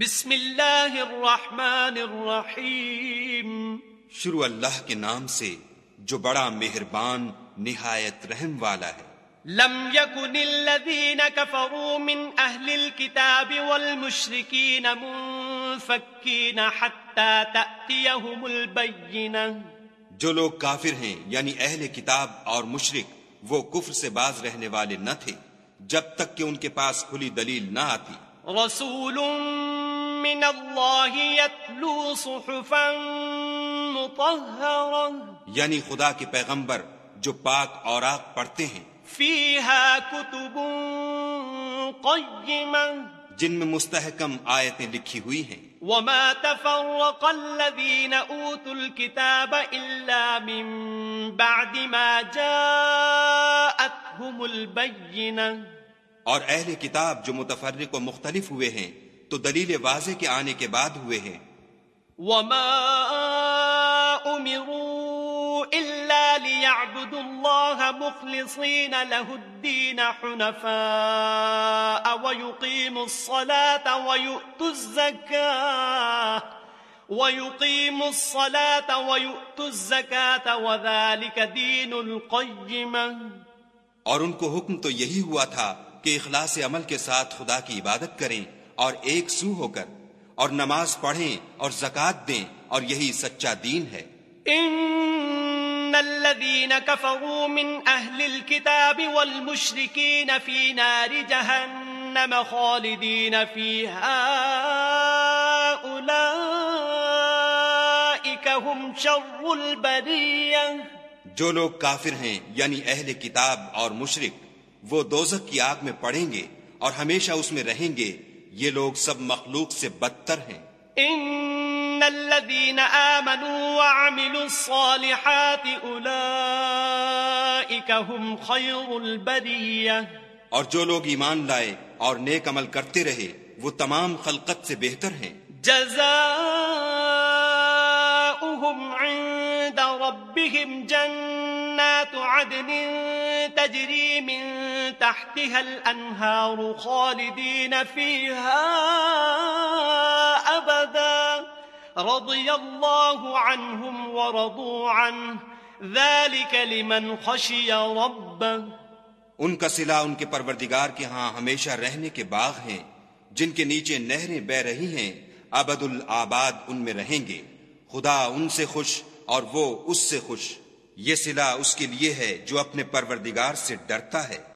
بسم اللہ الرحمن الرحیم۔ شروع اللہ کے نام سے جو بڑا مہربان نہایت رحم والا ہے۔ لم يكن الذين كفروا من اهل الكتاب والمشركين منفكين حتى تأتيهم البينة جو لوگ کافر ہیں یعنی اہل کتاب اور مشرک وہ کفر سے باز رہنے والے نہ تھے جب تک کہ ان کے پاس کھلی دلیل نہ آتی۔ رسول من اللہ يتلو صحفا مطهرا یعنی خدا کے پیغمبر جو پاک اوراق پڑھتے ہیں فيها كتب قيمة جن میں مستحکم آیتیں لکھی ہوئی ہیں۔ وما تفرق الذين أوتوا الكتاب إلا من بعد ما جاءتهم البينة اور اہل کتاب جو متفرق و مختلف ہوئے ہیں تو دلیل واضح کے آنے کے بعد ہوئے ہیں۔ وما أمروا إلا ليعبدوا الله مخلصين له الدين حنفاء ويقيموا الصلاة ويؤتوا الزكاة ويقيموا الصلاة ويؤتوا الزكاة وذلك دين القيمة۔ اور ان کو حکم تو یہی ہوا تھا کہ اخلاص عمل کے ساتھ خدا کی عبادت کریں۔ اور ایک سو ہو کر اور نماز پڑھیں اور زکات دیں اور یہی سچا دین ہے۔ ان الذين كفروا من اهل الكتاب والمشركين في نار جهنم خالدين فيها اولئك هم شر البريه جو لوگ کافر ہیں یعنی اہل کتاب اور مشرک وہ دوزک کی آگ میں پڑیں گے اور ہمیشہ اس میں رہیں گے۔ یہ لوگ سب مخلوق سے بدتر ہیں۔ ان الذين امنوا وعملوا الصالحات اولئك هم خير البريه اور جو لوگ ایمان لائے اور نیک عمل کرتے رہے وہ تمام خلقت سے بہتر ہیں۔ جزاؤهم ربهم جنات عدن تجري من تحتها الأنهار خالدين فيها أبدا رضي الله عنهم ورضوا عنه ذلك لمن خشي ربه ان کا صلہ ان کے پروردگار کے ہاں ہمیشہ رہنے کے باغ ہیں، جن کے نیچے نہریں بہ رہی ہیں، ابد الآباد ان میں رہیں گے۔ خدا ان سے خوش اور وہ اس سے خوش، یہ سلا اس کے لیے ہے جو اپنے پروردگار سے ڈرتا ہے۔